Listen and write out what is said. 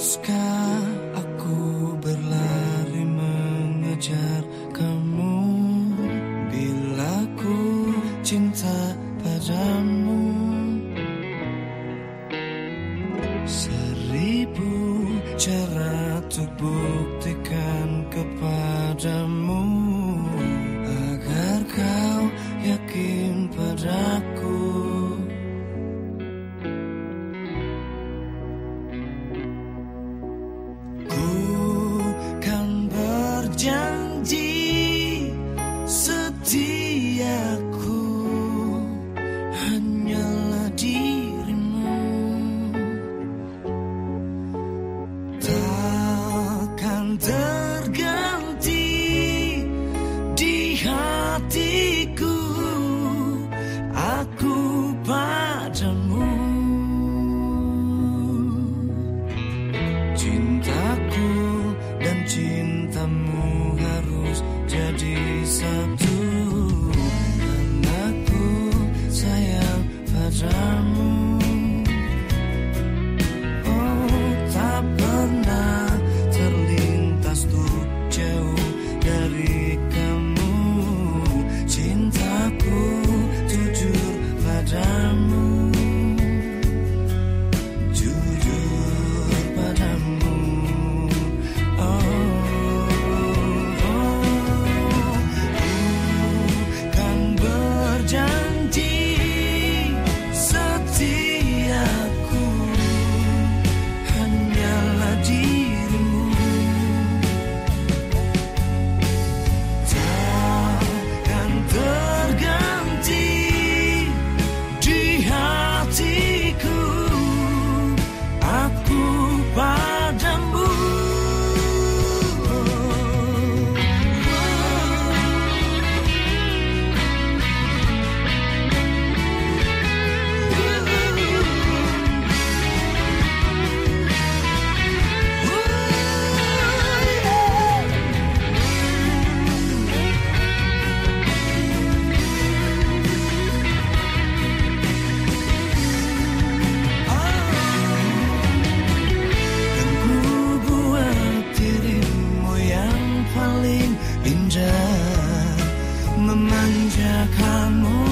Haruskah aku berlari mengejar kamu? Bila ku cinta padamu Seribu cara untuk buktikan kepadamu. Jump. Memanjakanmu